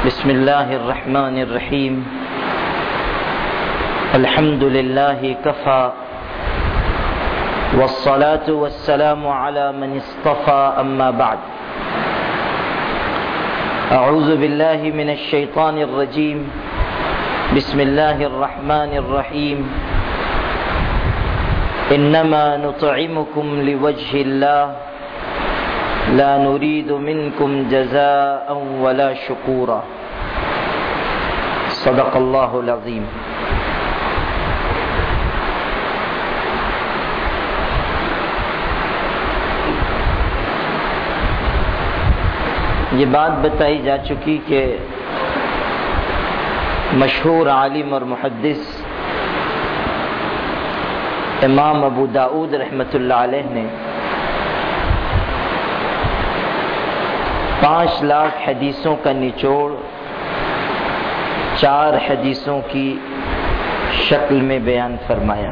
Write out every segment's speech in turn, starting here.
بسم الله الرحمن الرحيم. الحمد لله كفى. والصلاة والسلام على من اصطفى أما بعد. أعوذ بالله من الشيطان الرجيم. بسم الله الرحمن الرحيم. إنما نطعمكم لوجه الله. لا نريد منكم جزاء ولا شكورا. صدق الله العظيم. یہ بات بتائی جا چکی کہ مشہور عالم اور محدث امام ابو داود رحمۃ اللہ علیہ نے پانچ لاکھ حدیثوں کا نچوڑ، چار حدیثوں کی شکل میں بیان فرمایا۔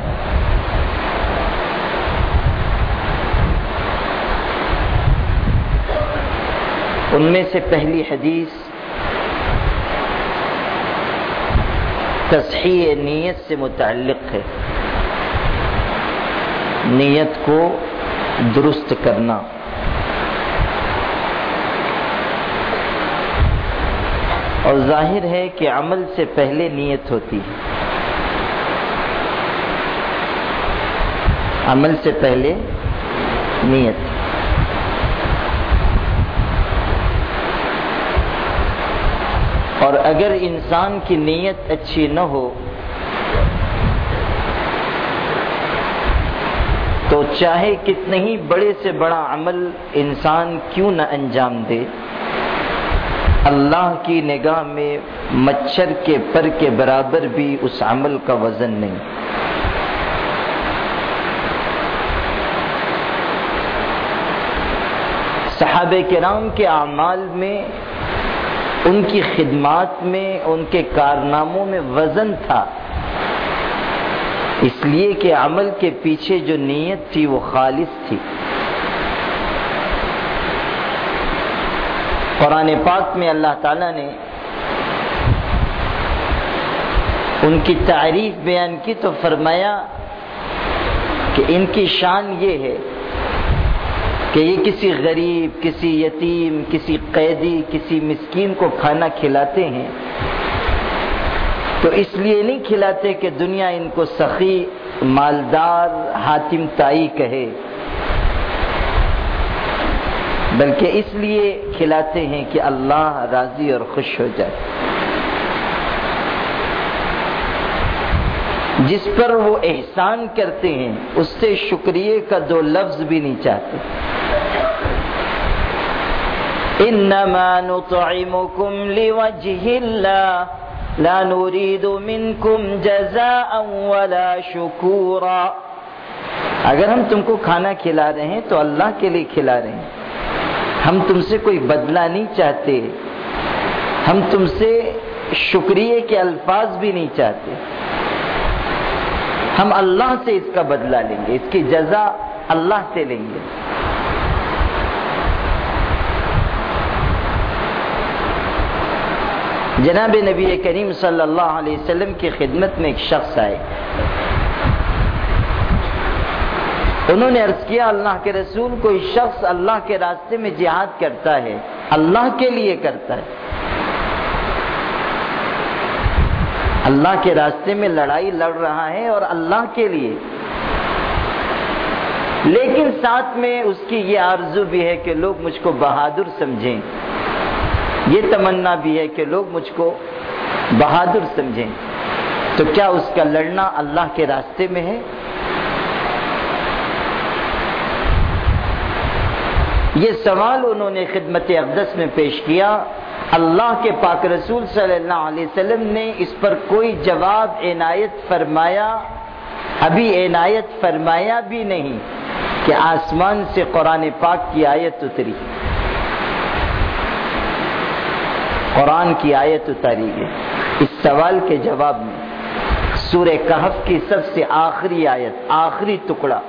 ان میں سے پہلی حدیث تصحیح نیت سے متعلق ہے۔ نیت کو درست کرنا۔ اور ظاہر ہے کہ عمل سے پہلے نیت ہوتی ہے۔ عمل سے پہلے نیت۔ اور اگر انسان کی نیت اچھی نہ ہو، تو چاہے کتنے ہی بڑے سے بڑا عمل انسان کیوں نہ انجام دے اللہ کی نگاہ میں مچھر کے پر کے برابر بھی اس عمل کا وزن نہیں۔ صحابہ کرام کے اعمال میں، ان کی خدمات میں، ان کے کارناموں میں وزن تھا۔ اس لیے کہ عمل کے پیچھے جو نیت تھی وہ خالص تھی۔ قرآن پاک میں اللہ تعالی نے ان کی تعریف بیان کی تو فرمایا کہ ان کی شان یہ ہے کہ یہ کسی غریب، کسی یتیم، کسی قیدی، کسی مسکین کو کھانا کھلاتے ہیں۔ تو اس لیے نہیں کھلاتے کہ دنیا ان کو سخی، مالدار، حاتم تائی کہے۔ بلکہ اس لیے کھلاتے ہیں کہ اللہ راضی اور خوش ہو جائے۔ جس پر وہ احسان کرتے ہیں، اس سے شکریہ کا دو لفظ بھی نہیں چاہتے۔ انما نطعمكم لوجه الله لا نريد منكم جزاء ولا شكورا اگر ہم تم کو کھانا کھلا رہے ہیں، تو اللہ کے لیے کھلا رہے ہیں۔ ہم تم سے کوئی بدلہ نہیں چاہتے۔ ہم تم سے شکریہ کے الفاظ بھی نہیں چاہتے۔ ہم اللہ سے اس کا بدلہ لیں گے، اس کی جزا اللہ سے لیں گے۔ جناب نبی کریم صلی اللہ علیہ وسلم کی خدمت میں ایک شخص آئے۔ انہوں نے عرض کیا، اللہ کے رسول کوئی شخص اللہ کے راستے میں جہاد کرتا ہے، اللہ کے لیے کرتا ہے۔ اللہ کے راستے میں لڑائی لڑ رہا ہے اور اللہ کے لیے۔ لیکن ساتھ میں اس کی یہ آرزو بھی ہے کہ لوگ مجھ کو بہادر سمجھیں۔ یہ تمنا بھی ہے کہ لوگ مجھ کو بہادر سمجھیں۔ تو کیا اس کا لڑنا اللہ کے راستے میں ہے؟ یہ سوال انہوں نے خدمت اقدس میں پیش کیا، اللہ کے پاک رسول صلی اللہ علیہ وسلم نے اس پر کوئی جواب عنایت فرمایا؟ ابھی عنایت فرمایا بھی نہیں کہ آسمان سے قرآن پاک کی آیت اتری۔ قرآن کی آیت اتاری ہے۔ اس سوال کے جواب میں سورہ کہف کی سب سے آخری آیت، آخری ٹکڑا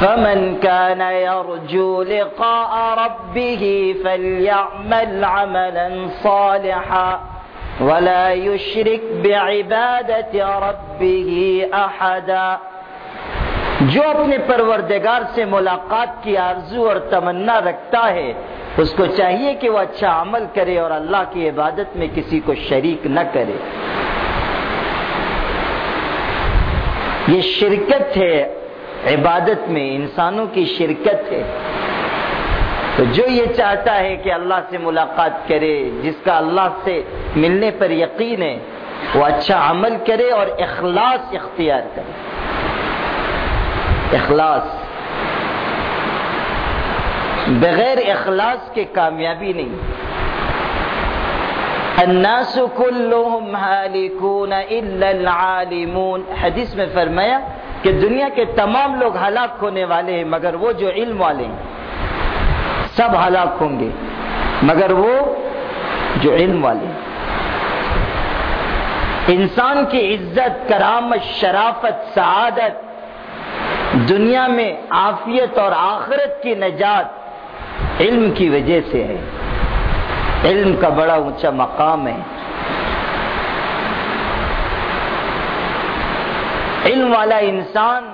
فمن كان يرجو لقاء ربه فليعمل عملا صالحا ولا يشرك بعبادة ربه أحدا۔ جو اپنے پروردگار سے ملاقات کی آرزو اور تمنا رکھتا ہے، اس کو چاہیے کہ وہ اچھا عمل کرے اور اللہ کی عبادت میں کسی کو شریک نہ کرے۔ یہ شرکت ہے عبادت میں انسانوں کی شرکت ہے۔ تو جو یہ چاہتا ہے کہ اللہ سے ملاقات کرے، جس کا اللہ سے ملنے پر یقین ہے، وہ اچھا عمل کرے اور اخلاص اختیار کرے۔ اخلاص۔ بغیر اخلاص کے کامیابی نہیں۔ الناس كلهم هالكون الا العالمون۔ حدیث میں فرمایا کہ دنیا کے تمام لوگ ہلاک ہونے والے ہیں، مگر وہ جو علم والے ہیں، سب ہلاک ہوں گے، مگر وہ جو علم والے ہیں۔ انسان کی عزت، کرامت، شرافت، سعادت، دنیا میں عافیت اور آخرت کی نجات علم کی وجہ سے ہے۔ علم کا بڑا اونچا مقام ہے۔ علم والا انسان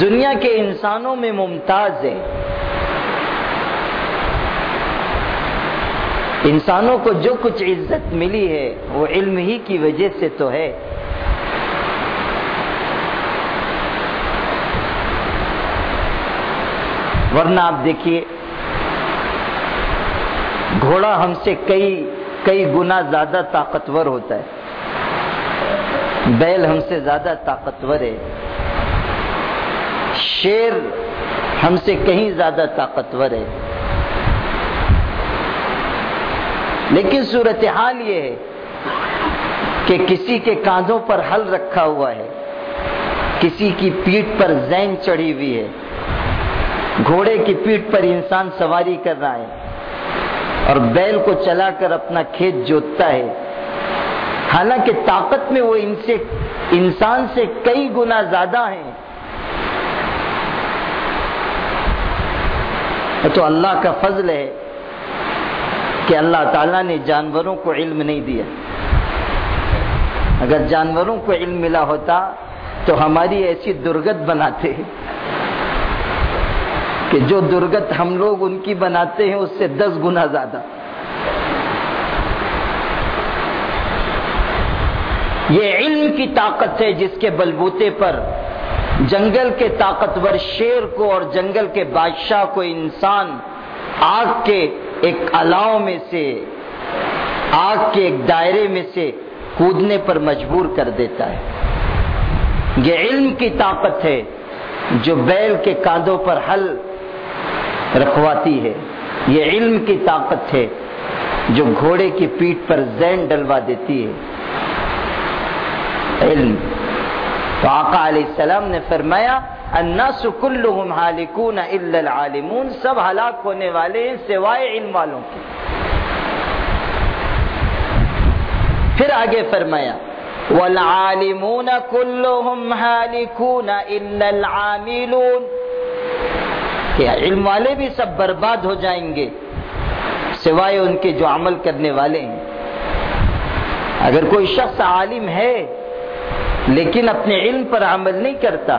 دنیا کے انسانوں میں ممتاز ہے۔ انسانوں کو جو کچھ عزت ملی ہے، وہ علم ہی کی وجہ سے تو ہے۔ ورنہ آپ دیکھیے، گھوڑا ہم سے کئی کئی گنا زیادہ طاقتور ہوتا ہے۔ بیل ہم سے زیادہ طاقتور ہے۔ شیر ہم سے کہیں زیادہ طاقتور ہے۔ لیکن صورتحال یہ ہے کہ کسی کے کاندھوں پر حل رکھا ہوا ہے۔ کسی کی پیٹ پر زین چڑھی ہوئی ہے۔ گھوڑے کی پیٹ پر انسان سواری کر رہا ہے۔ اور بیل کو چلا کر اپنا کھیت جوتتا ہے۔ حالانکہ طاقت میں وہ ان سے، انسان سے کئی گنا زیادہ ہیں۔ تو اللہ کا فضل ہے کہ اللہ تعالیٰ نے جانوروں کو علم نہیں دیا۔ اگر جانوروں کو علم ملا ہوتا تو ہماری ایسی درگت بناتے کہ جو درگت ہم لوگ ان کی بناتے ہیں اس سے دس گنا زیادہ۔ یہ علم کی طاقت ہے جس کے بلبوتے پر جنگل کے طاقتور شیر کو اور جنگل کے بادشاہ کو انسان آگ کے ایک الاؤ میں سے، آگ کے ایک دائرے میں سے کودنے پر مجبور کر دیتا ہے۔ یہ علم کی طاقت ہے جو بیل کے کاندھوں پر حل رکھواتی ہے۔ یہ علم کی طاقت ہے جو گھوڑے کی پیٹ پر زین ڈلوا دیتی ہے۔ علم۔ تو آقا علیہ السلام نے فرمایا، الناس كلهم هالكون الا العالمون، سب ہلاک ہونے والے ہیں سوائے علم والوں کے۔ پھر آگے فرمایا، والعالمون كلهم هالكون الا العاملون۔ کہ علم والے بھی سب برباد ہو جائیں گے، سوائے ان کے جو عمل کرنے والے ہیں۔ اگر کوئی شخص عالم ہے لیکن اپنے علم پر عمل نہیں کرتا۔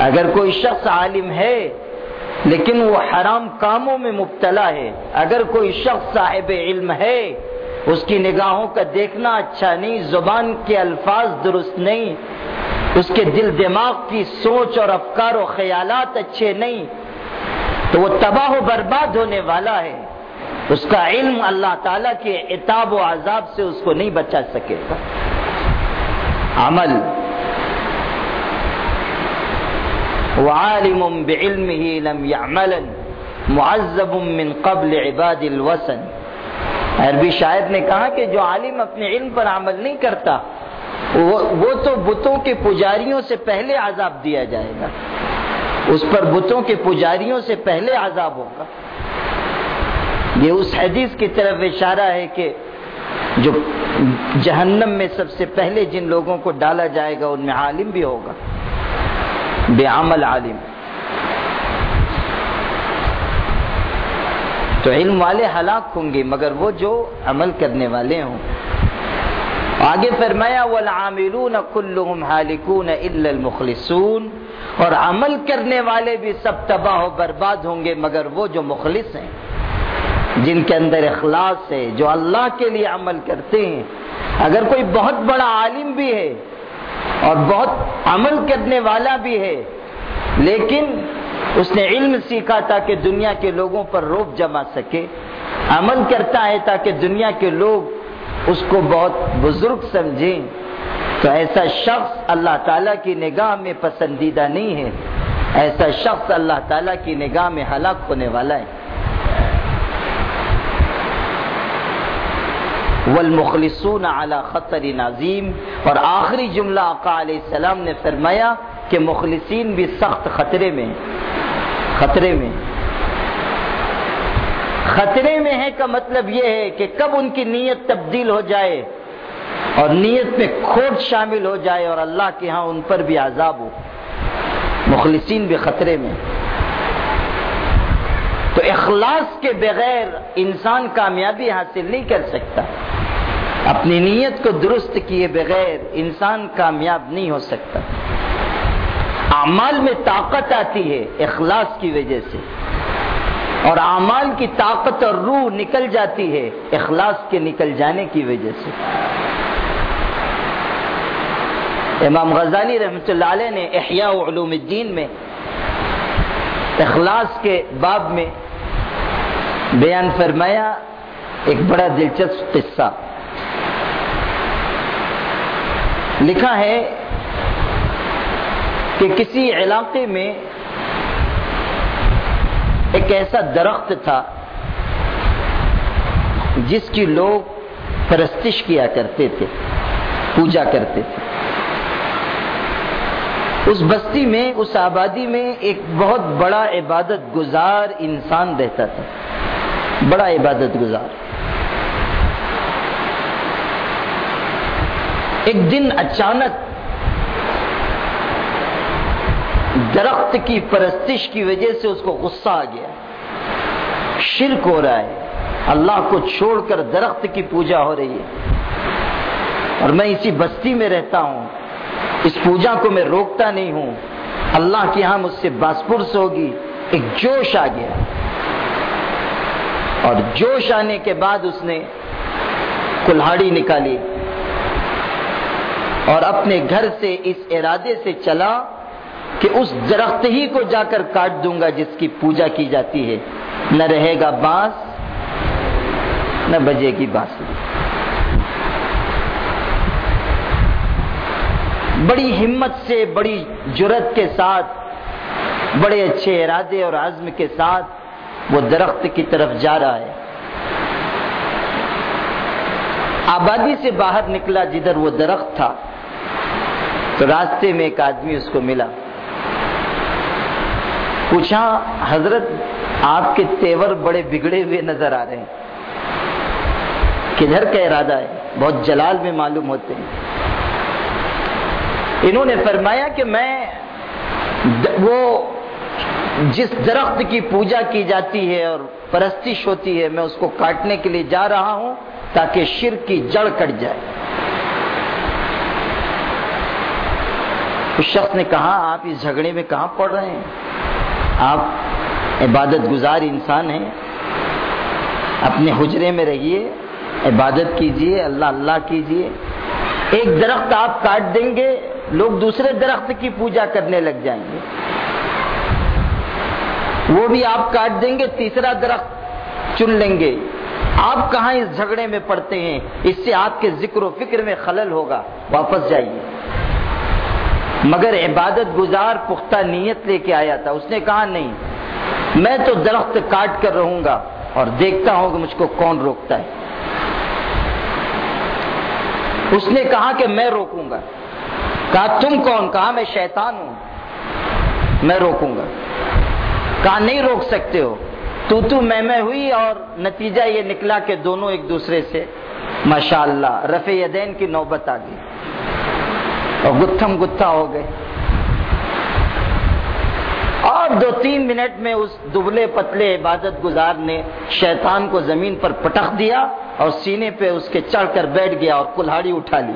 اگر کوئی شخص عالم ہے، لیکن وہ حرام کاموں میں مبتلا ہے، اگر کوئی شخص صاحب علم ہے، اس کی نگاہوں کا دیکھنا اچھا نہیں، زبان کے الفاظ درست نہیں، اس کے دل دماغ کی سوچ اور افکار و خیالات اچھے نہیں، تو وہ تباہ و برباد ہونے والا ہے۔ اس کا علم اللہ تعالی کے اتاب و عذاب سے اس کو نہیں بچا سکے گا۔ عمل. وعالم بعلمه لم يعملا. معذب من قبل عباد الوسن عربی شاعر نے کہا کہ جو عالم اپنے علم پر عمل نہیں کرتا وہ تو بتوں کے پجاریوں سے پہلے عذاب دیا جائے گا۔ اس پر بتوں کے پجاریوں سے پہلے عذاب ہوگا۔ یہ اس حدیث کی طرف اشارہ ہے کہ جو جہنم میں سب سے پہلے جن لوگوں کو ڈالا جائے گا، ان میں عالم بھی ہوگا۔ بے عمل عالم۔ تو علم والے ہلاک ہوں گے، مگر وہ جو عمل کرنے والے ہوں۔ آگے فرمایا، والعاملون كلهم حالکون الا المخلصون۔ اور عمل کرنے والے بھی سب تباہ و برباد ہوں گے، مگر وہ جو مخلص ہیں۔ جن کے اندر اخلاص ہے، جو اللہ کے لیے عمل کرتے ہیں۔ اگر کوئی بہت بڑا عالم بھی ہے اور بہت عمل کرنے والا بھی ہے، لیکن اس نے علم سیکھا تاکہ دنیا کے لوگوں پر روپ جما سکے، عمل کرتا ہے تاکہ دنیا کے لوگ اس کو بہت بزرگ سمجھیں، تو ایسا شخص اللہ تعالیٰ کی نگاہ میں پسندیدہ نہیں ہے۔ ایسا شخص اللہ تعالیٰ کی نگاہ میں ہلاک ہونے والا ہے۔ والمخلصون على خطر نازیم اور آخری جملہ آقا علیہ السلام نے فرمایا کہ مخلصین بھی سخت خطرے میں خطرے میں۔ خطرے میں ہے کا مطلب یہ ہے کہ کب ان کی نیت تبدیل ہو جائے اور نیت میں کھوٹ شامل ہو جائے اور اللہ کے ہاں ان پر بھی عذاب ہو۔ مخلصین بھی خطرے میں۔ تو اخلاص کے بغیر انسان کامیابی حاصل نہیں کر سکتا۔ اپنی نیت کو درست کیے بغیر انسان کامیاب نہیں ہو سکتا۔ اعمال میں طاقت آتی ہے اخلاص کی وجہ سے۔ اور اعمال کی طاقت اور روح نکل جاتی ہے اخلاص کے نکل جانے کی وجہ سے۔ امام غزالی رحمۃ اللہ علیہ نے احیاء علوم الدین میں اخلاص کے باب میں بیان فرمایا، ایک بڑا دلچسپ قصہ۔ لکھا ہے کہ کسی علاقے میں ایک ایسا درخت تھا جس کی لوگ پرستش کیا کرتے تھے، پوجا کرتے تھے۔ اس بستی میں، اس آبادی میں ایک بہت بڑا عبادت گزار انسان رہتا تھا۔ بڑا عبادت گزار۔ ایک دن اچانک درخت کی پرستش کی وجہ سے اس کو غصہ آ گیا۔ شرک ہو رہا ہے۔ اللہ کو چھوڑ کر درخت کی پوجا ہو رہی ہے۔ اور میں اسی بستی میں رہتا ہوں۔ اس پوجا کو میں روکتا نہیں ہوں۔ اللہ کی یہاں مجھ سے باسپرس ہوگی۔ ایک جوش آ گیا۔ اور جوش آنے کے بعد اس نے کلہاڑی نکالی۔ اور اپنے گھر سے اس ارادے سے چلا کہ اس درخت ہی کو جا کر کاٹ دوں گا جس کی پوجا کی جاتی ہے۔ نہ رہے گا بانس، نہ بجے گی بانسری بڑی ہمت سے، بڑی جرت کے ساتھ، بڑے اچھے ارادے اور عزم کے ساتھ وہ درخت کی طرف جا رہا ہے۔ آبادی سے باہر نکلا جدھر وہ درخت تھا۔ تو راستے میں ایک آدمی اس کو ملا۔ پوچھا، حضرت، آپ کے تیور بڑے بگڑے ہوئے نظر آ رہے ہیں۔ کدھر کا ارادہ ہے؟ بہت جلال میں معلوم ہوتے ہیں۔ انہوں نے فرمایا کہ میں وہ جس درخت کی پوجا کی جاتی ہے اور پرستش ہوتی ہے، میں اس کو کاٹنے کے لیے جا رہا ہوں تاکہ شرک کی جڑ کٹ جائے۔ اس شخص نے کہا، آپ اس جھگڑے میں کہاں پڑ رہے ہیں؟ آپ عبادت گزار انسان ہیں۔ اپنے حجرے میں رہیے، عبادت کیجیے اللہ اللہ کیجیے ایک درخت آپ کاٹ دیں گے، لوگ دوسرے درخت کی پوجا کرنے لگ جائیں گے۔ وہ بھی آپ کاٹ دیں گے، تیسرا درخت چن لیں گے۔ آپ کہاں اس جھگڑے میں پڑتے ہیں؟ اس سے آپ کے ذکر و فکر میں خلل ہوگا۔ واپس جائیے۔ مگر عبادت گزار پختہ نیت لے کے آیا تھا۔ اس نے کہا، نہیں، میں تو درخت کاٹ کر رہوں گا اور دیکھتا ہوں کہ مجھ کو کون روکتا ہے۔ اس نے کہا کہ میں روکوں گا۔ کہا، تم کون؟ کہا، میں شیطان ہوں۔ میں روکوں گا۔ کہا، نہیں روک سکتے ہو۔ تو تو میں میں ہوئی اور نتیجہ یہ نکلا کہ دونوں ایک دوسرے سے ماشاء اللہ رفع یدین کی نوبت آ گئی اور گتھم گتھا ہو گئے۔ اور دو تین منٹ میں اس دبلے پتلے عبادت گزار نے شیطان کو زمین پر پٹخ دیا اور سینے پہ اس کے چڑھ کر بیٹھ گیا اور کلہاڑی اٹھا لی۔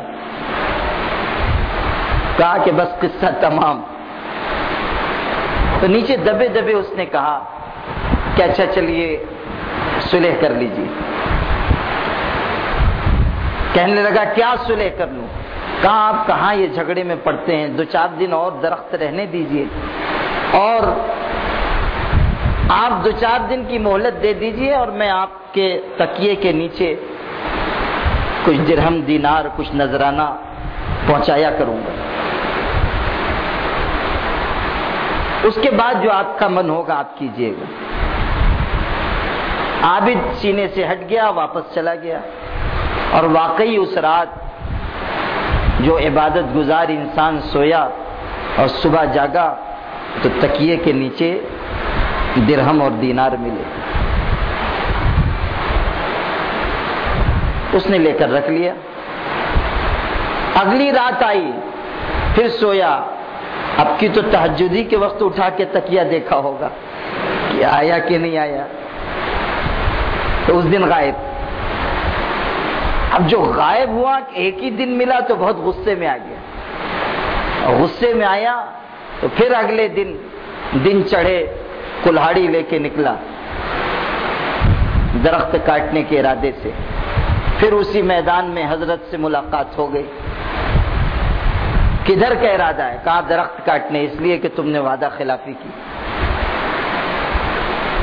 کہا کہ بس قصہ تمام۔ تو نیچے دبے دبے اس نے کہا کہ اچھا چلیے سلح کر لیجیے کہنے لگا، کیا سلح کر لوں؟ کہاں آپ کہاں یہ جھگڑے میں پڑتے ہیں؟ دو چار دن اور درخت رہنے دیجیے اور آپ دو چار دن کی مہلت دے دیجیے اور میں آپ کے تکیے کے نیچے کچھ درہم دینار، کچھ نذرانہ پہنچایا کروں گا۔ اس کے بعد جو آپ کا من ہوگا آپ کیجیے گا۔ عابد سینے سے ہٹ گیا، واپس چلا گیا۔ اور واقعی اس رات جو عبادت گزار انسان سویا اور صبح جاگا تو تکیے کے نیچے درہم اور دینار ملے۔ اس نے لے کر رکھ لیا۔ اگلی رات آئی، پھر سویا۔ اب کی تو تحجدی کے وقت اٹھا کے تکیا دیکھا ہوگا کہ آیا کہ نہیں آیا۔ تو اس دن غائب۔ اب جو غائب ہوا ایک ہی دن ملا تو بہت غصے میں آ گیا۔ غصے میں آیا تو پھر اگلے دن دن چڑھے کلاڑی لے کے نکلا۔ درخت کاٹنے کے ارادے سے۔ پھر اسی میدان میں حضرت سے ملاقات ہو گئی۔ کدھر کا ارادہ ہے؟ کہا درخت کاٹنے، اس لیے کہ تم نے وعدہ خلافی کی۔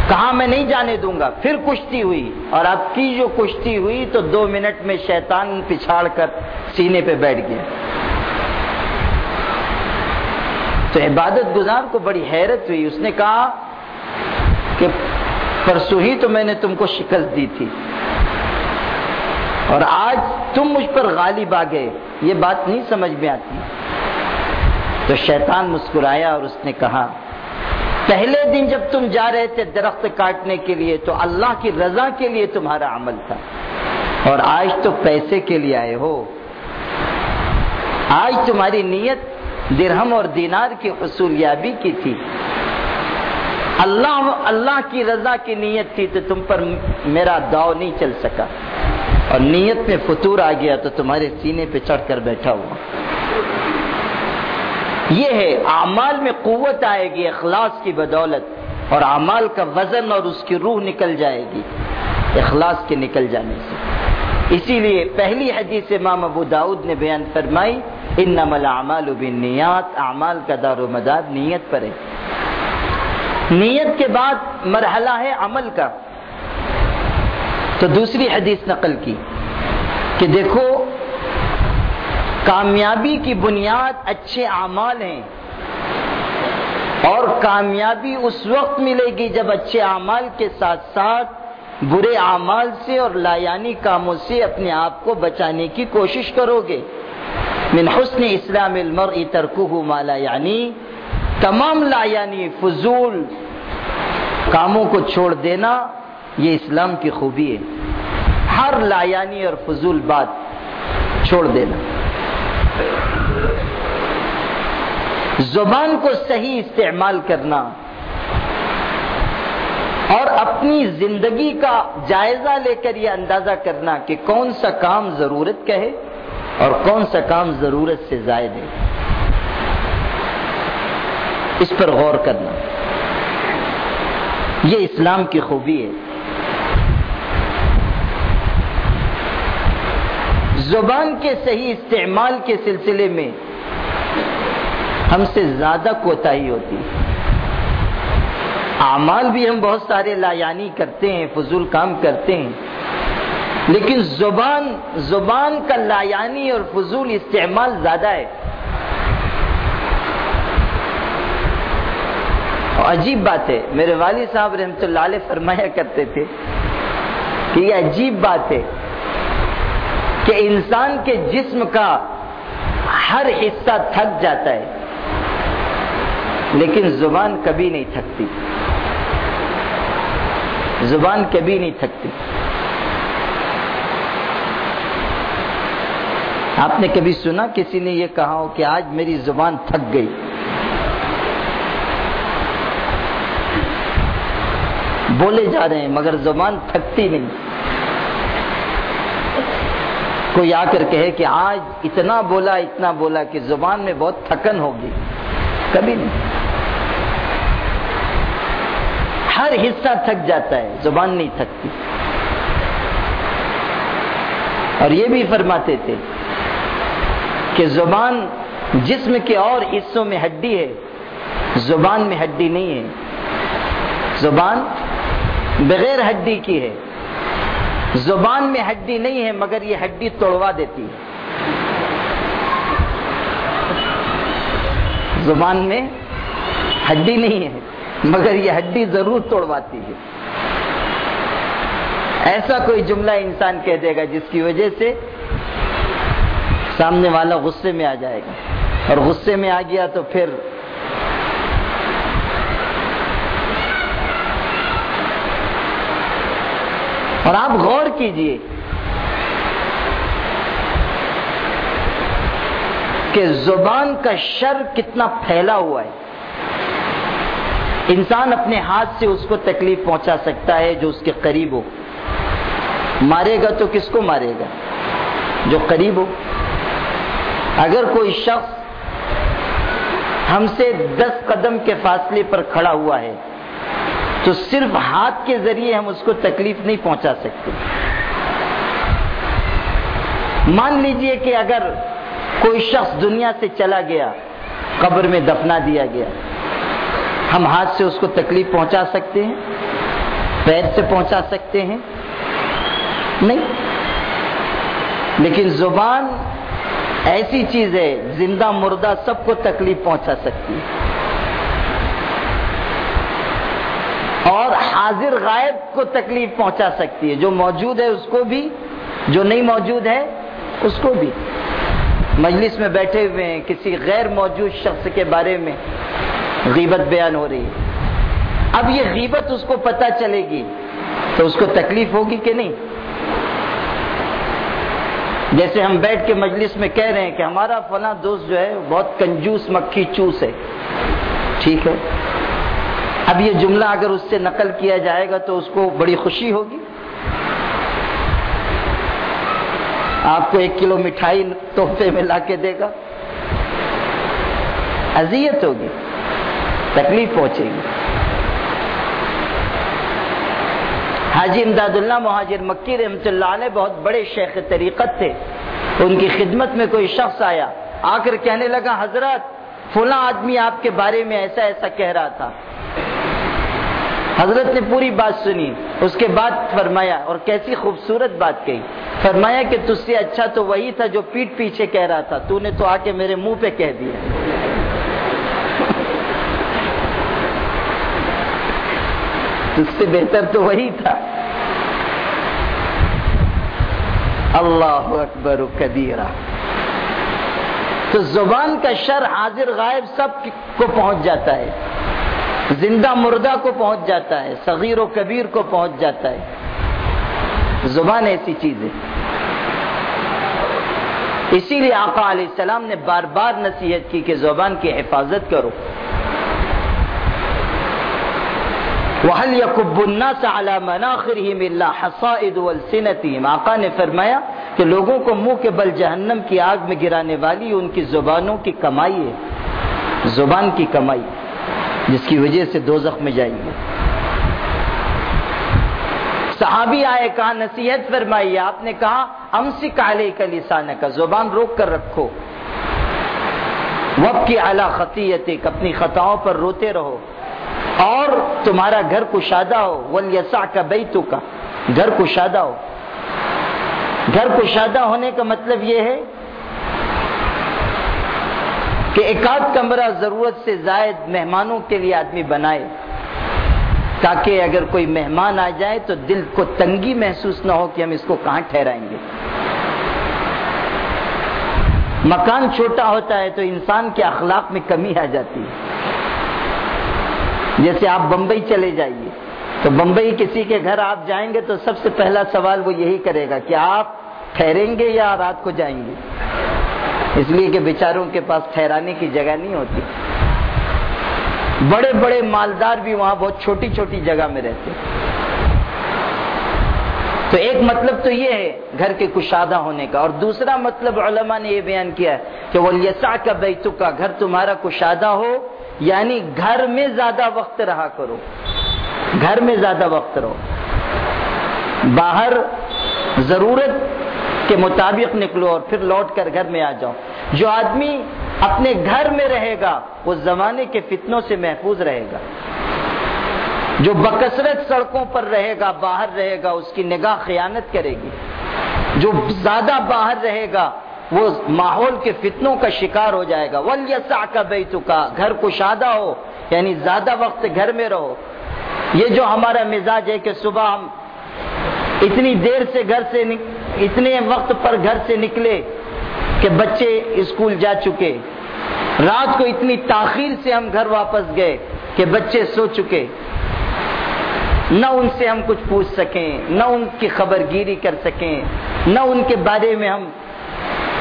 کہا میں نہیں جانے دوں گا؟ پھر کشتی ہوئی۔ اور اب کی جو کشتی ہوئی تو دو منٹ میں شیطان پچھاڑ کر سینے پہ بیٹھ گیا۔ تو عبادت گزار کو بڑی حیرت ہوئی۔ اس نے کہا کہ پرسوں ہی تو میں نے تم کو شکست دی تھی۔ اور آج تم مجھ پر غالب آ گئے۔ یہ بات نہیں سمجھ میں آتی۔ تو شیطان مسکرایا اور اس نے کہا پہلے دن جب تم جا رہے تھے درخت کاٹنے کے لیے، تو اللہ کی رضا کے لیے تمہارا عمل تھا۔ اور آج تو پیسے کے لیے آئے ہو۔ آج تمہاری نیت درہم اور دینار کی حصولیابی کی تھی۔ اللہ اللہ کی رضا کی نیت تھی تو تم پر میرا داؤ نہیں چل سکا۔ اور نیت میں فطور آ گیا تو تمہارے سینے پہ چڑھ کر بیٹھا ہوا۔ یہ ہے، اعمال میں قوت آئے گی، اخلاص کی بدولت، اور اعمال کا وزن اور اس کی روح نکل جائے گی، اخلاص کے نکل جانے سے۔ اسی لیے پہلی حدیث امام ابو داود نے بیان فرمائی ان اعمال بالنیات، اعمال کا دار و مدار نیت پر ہے۔ نیت کے بعد مرحلہ ہے عمل کا۔ تو دوسری حدیث نقل کی کہ دیکھو کامیابی کی بنیاد اچھے اعمال ہیں۔ اور کامیابی اس وقت ملے گی جب اچھے اعمال کے ساتھ ساتھ برے اعمال سے اور لایانی کاموں سے اپنے آپ کو بچانے کی کوشش کرو گے۔ من حسن اسلام المرء ترکہ ما لا یعنی تمام لایانی فضول کاموں کو چھوڑ دینا یہ اسلام کی خوبی ہے۔ ہر لایانی اور فضول بات چھوڑ دینا۔ زبان کو صحیح استعمال کرنا اور اپنی زندگی کا جائزہ لے کر یہ اندازہ کرنا کہ کون سا کام ضرورت کا ہے اور کون سا کام ضرورت سے زائد ہے۔ اس پر غور کرنا۔ یہ اسلام کی خوبی ہے۔ زبان کے صحیح استعمال کے سلسلے میں ہم سے زیادہ کوتاہی ہوتی اعمال بھی ہم بہت سارے لایانی کرتے ہیں، فضول کام کرتے ہیں۔ لیکن زبان زبان کا لایانی اور فضول استعمال زیادہ ہے۔ عجیب بات ہے۔ میرے والد صاحب رحمت اللہ علیہ فرمایا کرتے تھے کہ یہ عجیب بات ہے۔ کہ انسان کے جسم کا ہر حصہ تھک جاتا ہے، لیکن زبان کبھی نہیں تھکتی۔ زبان کبھی نہیں تھکتی۔ آپ نے کبھی سنا کسی نے یہ کہا ہو کہ آج میری زبان تھک گئی؟ بولے جا رہے ہیں، مگر زبان تھکتی نہیں۔ کوئی آ کر کہے کہ آج اتنا بولا اتنا بولا کہ زبان میں بہت تھکن ہوگی۔ کبھی نہیں۔ ہر حصہ تھک جاتا ہے، زبان نہیں تھکتی۔ اور یہ بھی فرماتے تھے کہ زبان جسم کے اور حصوں میں ہڈی ہے، زبان میں ہڈی نہیں ہے۔ زبان بغیر ہڈی کی ہے۔ زبان میں ہڈی نہیں ہے، مگر یہ ہڈی توڑوا دیتی ہے۔ زبان میں ہڈی نہیں ہے، مگر یہ ہڈی ضرور توڑواتی ہے۔ ایسا کوئی جملہ انسان کہہ دے گا جس کی وجہ سے سامنے والا غصے میں آ جائے گا۔ اور غصے میں آ گیا تو پھر اور آپ غور کیجیے کہ زبان کا شر کتنا پھیلا ہوا ہے۔ انسان اپنے ہاتھ سے اس کو تکلیف پہنچا سکتا ہے جو اس کے قریب ہو۔ مارے گا تو کس کو مارے گا؟ جو قریب ہو۔ اگر کوئی شخص ہم سے دس قدم کے فاصلے پر کھڑا ہوا ہے تو صرف ہاتھ کے ذریعے ہم اس کو تکلیف نہیں پہنچا سکتے۔ مان لیجیے کہ اگر کوئی شخص دنیا سے چلا گیا، قبر میں دفنا دیا گیا، ہم ہاتھ سے اس کو تکلیف پہنچا سکتے ہیں؟ پیر سے پہنچا سکتے ہیں؟ نہیں۔ لیکن زبان ایسی چیز ہے، زندہ مردہ سب کو تکلیف پہنچا سکتی ہے اور حاضر غائب کو تکلیف پہنچا سکتی ہے۔ جو موجود ہے اس کو بھی، جو نہیں موجود ہے، اس کو بھی۔ مجلس میں بیٹھے ہوئے ہیں، کسی غیر موجود شخص کے بارے میں غیبت بیان ہو رہی ہے۔ اب یہ غیبت اس کو پتا چلے گی تو اس کو تکلیف ہوگی کہ نہیں؟ جیسے ہم بیٹھ کے مجلس میں کہہ رہے ہیں کہ ہمارا فلاں دوست جو ہے بہت کنجوس مکھی چوس ہے۔ ٹھیک ہے؟ اب یہ جملہ اگر اس سے نقل کیا جائے گا تو اس کو بڑی خوشی ہوگی۔ آپ کو ایک کلو مٹھائی تحفے میں لا کے دے گا۔ اذیت ہوگی، تکلیف پہنچے گی۔ حاجی امداد اللہ مہاجر مکی رحمت اللہ علیہ بہت بڑے شیخ طریقت تھے۔ ان کی خدمت میں کوئی شخص آیا، آ کر کہنے لگا حضرت فلاں آدمی آپ کے بارے میں ایسا ایسا کہہ رہا تھا۔ حضرت نے پوری بات سنی، اس کے بعد فرمایا، اور کیسی خوبصورت بات کہی۔ فرمایا کہ تج سے اچھا تو وہی تھا جو پیٹ پیچھے کہہ رہا تھا، تو نے تو آ کے میرے منہ پہ کہہ دیا۔ اس سے بہتر تو وہی تھا۔ اللہ اکبر کبیرہ۔ تو زبان کا شر حاضر غائب سب کو پہنچ جاتا ہے۔ زندہ مردہ کو پہنچ جاتا ہے، صغیر و کبیر کو پہنچ جاتا ہے۔ زبان ایسی چیز ہے۔ اسی لیے آقا علیہ السلام نے بار بار نصیحت کی کہ زبان کی حفاظت کرو۔ وَهَلْ يَكُبُّ النَّاسَ عَلَى مَنَاخِرِهِمْ إِلَّا حَصَائِدُ وَالْسِنَتِهِمْ؟ آقا نے فرمایا کہ لوگوں کو منہ کے بل جہنم کی آگ میں گرانے والی ان کی زبانوں کی کمائی ہے۔ زبان کی کمائی۔ جس کی وجہ سے دو میں جائیں گے۔ صحابی آئے، کہا، نصیحت فرمائی، آپ نے کہا امسی کالے کا لسان کا زبان روک کر رکھو۔ وب کی اعلیٰ خطیت اپنی خطاؤں پر روتے رہو۔ اور تمہارا گھر کشادہ ہو ولیسا کا بیتو کا گھر کشادہ ہو۔ گھر کشادہ ہونے کا مطلب یہ ہے کہ ایک آدھ کمرہ ضرورت سے زائد مہمانوں کے لیے آدمی بنائے، تاکہ اگر کوئی مہمان آ جائے تو دل کو تنگی محسوس نہ ہو کہ ہم اس کو کہاں ٹھہرائیں گے۔ مکان چھوٹا ہوتا ہے تو انسان کے اخلاق میں کمی آ جاتی ہے۔ جیسے آپ بمبئی چلے جائیے، تو بمبئی کسی کے گھر آپ جائیں گے تو سب سے پہلا سوال وہ یہی کرے گا کہ آپ ٹھہریں گے یا رات کو جائیں گے؟ اس لیے کہ بیچاروں کے پاس ٹھہرانے کی جگہ نہیں ہوتی۔ بڑے بڑے مالدار بھی وہاں بہت چھوٹی چھوٹی جگہ میں رہتے۔ تو ایک مطلب تو یہ ہے گھر کے کشادہ ہونے کا۔ اور دوسرا مطلب علماء نے یہ بیان کیا ہے کہ وہ یسا کا بیتو کا گھر تمہارا کشادہ ہو یعنی گھر میں زیادہ وقت رہا کرو۔ گھر میں زیادہ وقت رہو۔ باہر ضرورت کے مطابق نکلو اور پھر لوٹ کر گھر میں آ جاؤ۔ جو آدمی اپنے گھر میں رہے گا، وہ زمانے کے فتنوں سے محفوظ رہے گا۔ جو بکثرت سڑکوں پر رہے گا، باہر رہے گا، اس کی نگاہ خیانت کرے گی۔ جو زیادہ باہر رہے گا، وہ ماحول کے فتنوں کا شکار ہو جائے گا۔ ولیسا کا بے گھر کشادہ ہو یعنی زیادہ وقت گھر میں رہو۔ یہ جو ہمارا مزاج ہے کہ صبح ہم اتنی دیر سے گھر سے اتنے وقت پر گھر سے نکلے کہ بچے اسکول جا چکے۔ رات کو اتنی تاخیر سے ہم گھر واپس گئے کہ بچے سو چکے۔ نہ ان سے ہم کچھ پوچھ سکیں، نہ ان کی خبر گیری کر سکیں، نہ ان کے بارے میں ہم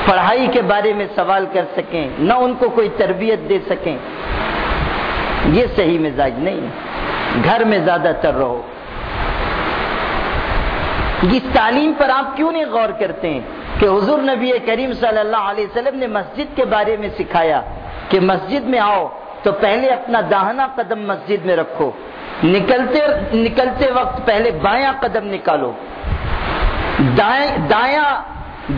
پڑھائی کے بارے میں سوال کر سکیں، نہ ان کو کوئی تربیت دے سکیں۔ یہ صحیح مزاج نہیں۔ ہے گھر میں زیادہ تر رہو۔ اس تعلیم پر آپ کیوں نہیں غور کرتے ہیں کہ حضور نبی کریم صلی اللہ علیہ وسلم نے مسجد کے بارے میں سکھایا کہ مسجد میں آؤ تو پہلے اپنا داہنا قدم مسجد میں رکھو، نکلتے نکلتے وقت پہلے بایاں قدم نکالو۔ دائیں دایاں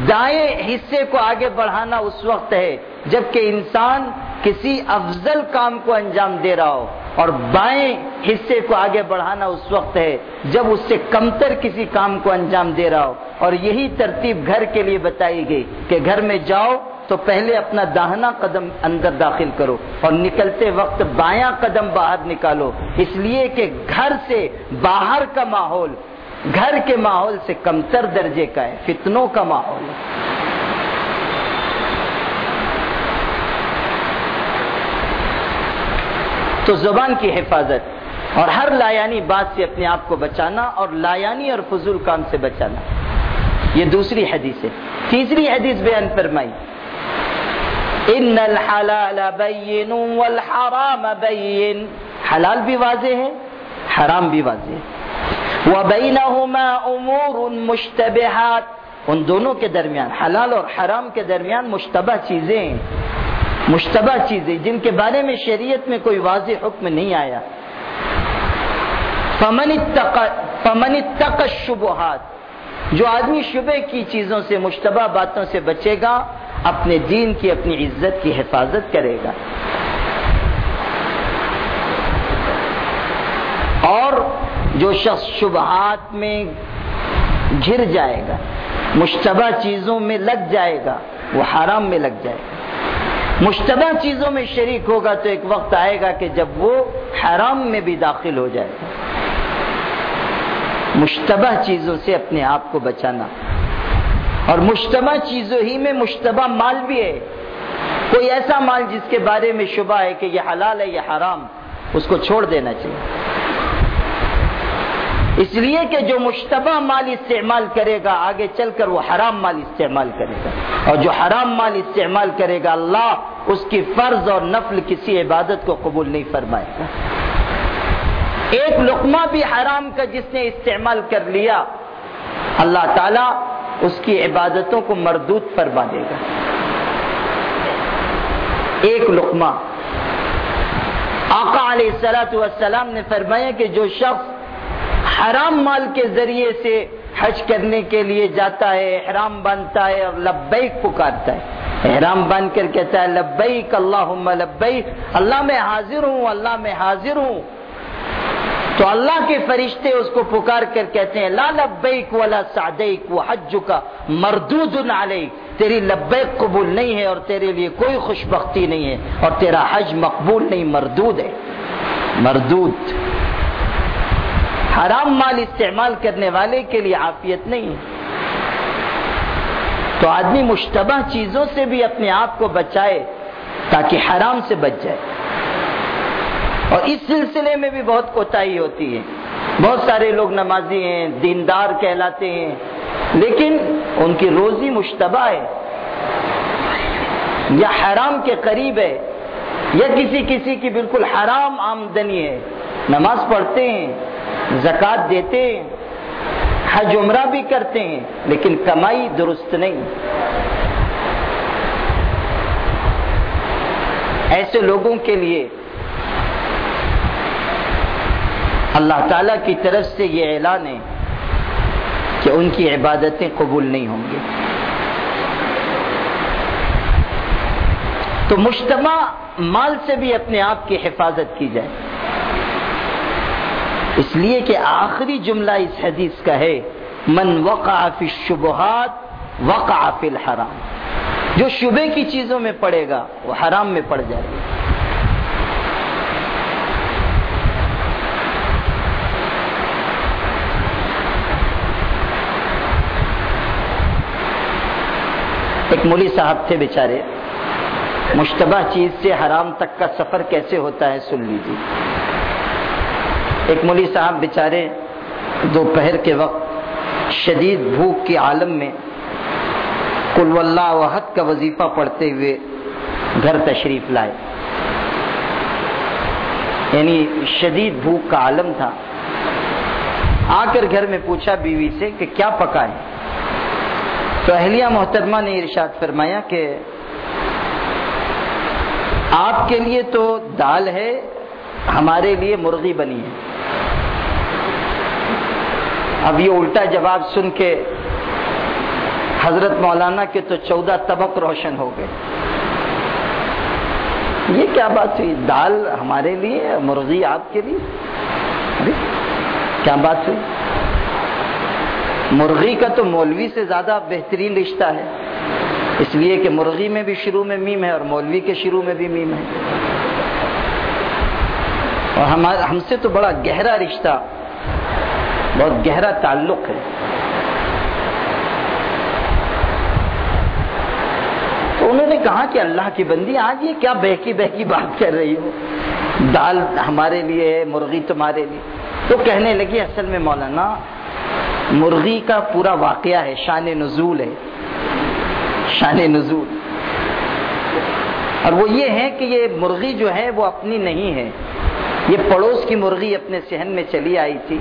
دائیں حصے کو آگے بڑھانا اس وقت ہے، جبکہ انسان کسی افضل کام کو انجام دے رہا ہو، اور بائیں حصے کو آگے بڑھانا اس وقت ہے، جب اس سے کمتر کسی کام کو انجام دے رہا ہو۔ اور یہی ترتیب گھر کے لیے بتائی گئی کہ گھر میں جاؤ تو پہلے اپنا داہنا قدم اندر داخل کرو، اور نکلتے وقت بایاں قدم باہر نکالو۔ اس لیے کہ گھر سے باہر کا ماحول گھر کے ماحول سے کمتر درجے کا ہے، فتنوں کا ماحول ہے۔ تو زبان کی حفاظت اور ہر لایانی بات سے اپنے آپ کو بچانا اور لایانی اور فضول کام سے بچانا۔ یہ دوسری حدیث ہے۔ تیسری حدیث بیان فرمائی۔ ان الحلال بین والحرام بین حلال بھی واضح ہے، حرام بھی واضح ہے۔ وبینہما امور مشتبہات۔ ان دونوں کے درمیان، حلال اور حرام کے درمیان مشتبہ چیزیں مشتبہ چیزیں، جن کے بارے میں شریعت میں کوئی واضح حکم نہیں آیا۔ فمن تک شبہات جو آدمی شبہ کی چیزوں سے، مشتبہ باتوں سے بچے گا، اپنے دین کی، اپنی عزت کی حفاظت کرے گا اور جو شخص شبہات میں گر جائے گا، مشتبہ چیزوں میں لگ جائے گا، وہ حرام میں لگ جائے گا۔ مشتبہ چیزوں میں شریک ہوگا تو ایک وقت آئے گا کہ جب وہ حرام میں بھی داخل ہو جائے گا۔ مشتبہ چیزوں سے اپنے آپ کو بچانا۔ اور مشتبہ چیزوں ہی میں مشتبہ مال بھی ہے۔ کوئی ایسا مال جس کے بارے میں شبہ ہے کہ یہ حلال ہے، یہ حرام، اس کو چھوڑ دینا چاہیے۔ اس لیے کہ جو مشتبہ مال استعمال کرے گا، آگے چل کر وہ حرام مال استعمال کرے گا۔ اور جو حرام مال استعمال کرے گا، اللہ اس کی فرض اور نفل کسی عبادت کو قبول نہیں فرمائے گا۔ ایک لقمہ بھی حرام کا جس نے استعمال کر لیا، اللہ تعالی اس کی عبادتوں کو مردود فرما دے گا۔ ایک لقمہ۔ آقا علیہ السلام والسلام نے فرمایا کہ جو شخص حرام مال کے ذریعے سے حج کرنے کے لیے جاتا ہے، احرام بنتا ہے اور لبیک پکارتا ہے۔ احرام بن کر کہتا ہے، لبیک اللہ لبیک، اللہ میں حاضر ہوں، اللہ میں حاضر ہوں۔ تو اللہ کے فرشتے اس کو پکار کر کہتے ہیں، لا لبیک ولا سعدیک وہ حج کا مردود علیک، تیری لبیک قبول نہیں ہے اور تیرے لیے کوئی خوش بختی نہیں ہے اور تیرا حج مقبول نہیں، مردود ہے۔ مردود۔ حرام مال استعمال کرنے والے کے لیے عافیت نہیں ہے۔ تو آدمی مشتبہ چیزوں سے بھی اپنے آپ کو بچائے تاکہ حرام سے بچ جائے۔ اور اس سلسلے میں بھی بہت کوتاہی ہوتی ہے۔ بہت سارے لوگ نمازی ہیں، دیندار کہلاتے ہیں، لیکن ان کی روزی مشتبہ ہے۔ یا حرام کے قریب ہے، یا کسی کسی کی بالکل حرام آمدنی ہے۔ نماز پڑھتے ہیں زکات دیتے ہیں، حج عمرہ بھی کرتے ہیں، لیکن کمائی درست نہیں۔ ایسے لوگوں کے لیے اللہ تعالی کی طرف سے یہ اعلان ہے کہ ان کی عبادتیں قبول نہیں ہوں گی۔ تو مشتبہ مال سے بھی اپنے آپ کی حفاظت کی جائے۔ اس لیے کہ آخری جملہ اس حدیث کا ہے، من وقع فی الشبہات، وقع فی الحرام. جو شبے کی چیزوں میں پڑے گا، وہ حرام میں پڑ جائے گا۔ ایک مولی صاحب تھے بیچارے، مشتبہ چیز سے حرام تک کا سفر کیسے ہوتا ہے، سن لیجیے ایک مولی صاحب بیچارے دوپہر کے وقت شدید بھوک کے عالم میں کل واللہ وحد کا وظیفہ پڑھتے ہوئے گھر تشریف لائے۔ یعنی شدید بھوک کا عالم تھا۔ آ کر گھر میں پوچھا بیوی سے کہ کیا پکائے تو اہلیہ محترمہ نے ارشاد فرمایا کہ آپ کے لیے تو دال ہے، ہمارے لیے مرغی بنی ہے۔ اب یہ الٹا جواب سن کے حضرت مولانا کے تو چودہ طبق روشن ہو گئے۔ یہ کیا بات ہوئی؟ دال ہمارے لیے، مرغی آپ کے لیے؟ کیا بات ہوئی؟ مرغی کا تو مولوی سے زیادہ بہترین رشتہ ہے۔ اس لیے کہ مرغی میں بھی شروع میں میم ہے اور مولوی کے شروع میں بھی میم ہے۔ اور ہمارا ہم سے تو بڑا گہرا رشتہ بہت گہرا تعلق ہے۔ تو انہوں نے کہا کہ اللہ کی بندی، آج یہ کیا بہکی بہکی بات کر رہی ہو؟ دال ہمارے لیے ہے، مرغی تمہارے لیے۔ تو کہنے لگی اصل میں مولانا، مرغی کا پورا واقعہ ہے، شان نزول ہے۔ شان نزول۔ اور وہ یہ ہے کہ یہ مرغی جو ہے، وہ اپنی نہیں ہے۔ یہ پڑوس کی مرغی اپنے سہن میں چلی آئی تھی۔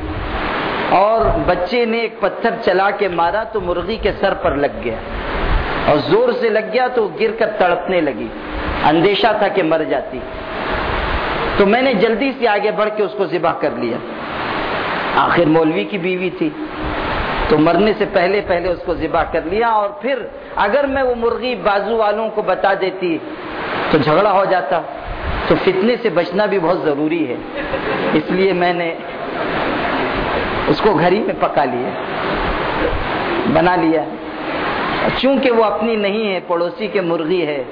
اور بچے نے ایک پتھر چلا کے مارا تو مرغی کے سر پر لگ گیا اور زور سے لگ گیا تو گر کر تڑپنے لگی۔ اندیشہ تھا کہ مر جاتی۔ تو میں نے جلدی سے آگے بڑھ کے اس کو ذبح کر لیا۔ آخر مولوی کی بیوی تھی۔ تو مرنے سے پہلے پہلے اس کو ذبح کر لیا اور پھر اگر میں وہ مرغی بازو والوں کو بتا دیتی تو جھگڑا ہو جاتا۔ تو فتنے سے بچنا بھی بہت ضروری ہے۔ اس لیے میں نے اس کو گھر ہی میں پکا لیا بنا لیا۔ چونکہ وہ اپنی نہیں ہے، پڑوسی کے مرغی ہے۔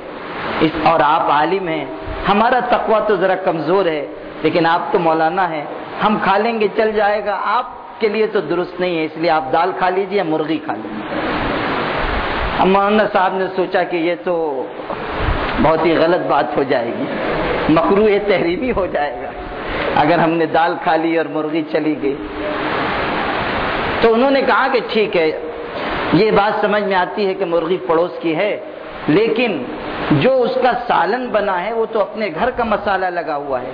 اس اور آپ عالم ہیں۔ ہمارا تقوی تو ذرا کمزور ہے، لیکن آپ تو مولانا ہے ہم کھا لیں گے، چل جائے گا۔ آپ کے لیے تو درست نہیں ہے، اس لیے آپ دال کھا لیجیے یا مرغی کھا لیجیے اب مولانا صاحب نے سوچا کہ یہ تو بہت ہی غلط بات ہو جائے گی۔ مکرو تحریمی ہو جائے گا۔ اگر ہم نے دال کھا لی اور مرغی چلی گئی۔ تو انہوں نے کہا کہ ٹھیک ہے، یہ بات سمجھ میں آتی ہے کہ مرغی پڑوس کی ہے، لیکن جو اس کا سالن بنا ہے، وہ تو اپنے گھر کا مسالہ لگا ہوا ہے۔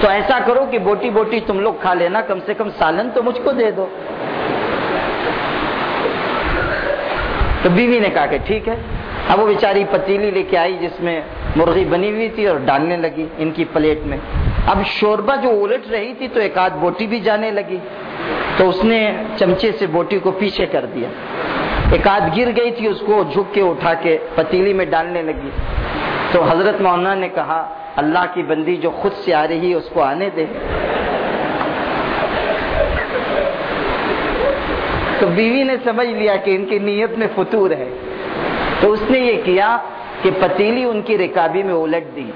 تو ایسا کرو کہ بوٹی بوٹی تم لوگ کھا لینا، کم سے کم سالن تو مجھ کو دے دو۔ تو بیوی نے کہا کہ ٹھیک ہے۔ اب وہ بیچاری پتیلی لے کے آئی، جس میں مرغی بنی ہوئی تھی اور ڈالنے لگی ان کی پلیٹ میں۔ اب شوربا جو الٹ رہی تھی تو ایک آدھ بوٹی بھی جانے لگی۔ تو اس نے چمچے سے بوٹی کو پیچھے کر دیا۔ ایک آدھ گر گئی تھی، اس کو جھک کے اٹھا کے پتیلی میں ڈالنے لگی۔ تو حضرت مولانا نے کہا، اللہ کی بندی جو خود سے آ رہی ہے، اس کو آنے دے۔ تو بیوی نے سمجھ لیا کہ ان کی نیت میں فطور ہے۔ تو اس نے یہ کیا کہ پتیلی ان کی رکابی میں الٹ دی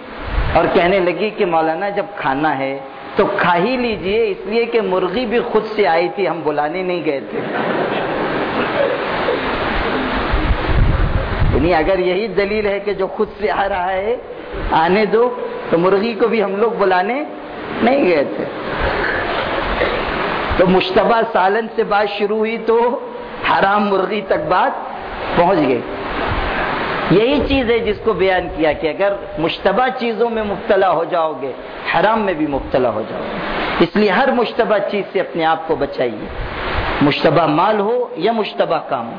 اور کہنے لگی کہ مولانا جب کھانا ہے تو کھا ہی لیجیے، اس لیے کہ مرغی بھی خود سے آئی تھی، ہم بلانے نہیں گئے تھے۔ یعنی اگر یہی دلیل ہے کہ جو خود سے آ رہا ہے، آنے دو، تو مرغی کو بھی ہم لوگ بلانے نہیں گئے تھے۔ تو مشتبہ سالن سے بات شروع ہوئی تو حرام مرغی تک بات پہنچ گئی۔ یہی چیز ہے جس کو بیان کیا کہ اگر مشتبہ چیزوں میں مبتلا ہو جاؤ گے، حرام میں بھی مبتلا ہو جاؤ گے۔ اس لیے ہر مشتبہ چیز سے اپنے آپ کو بچائیے۔ مشتبہ مال ہو یا مشتبہ کام ہو۔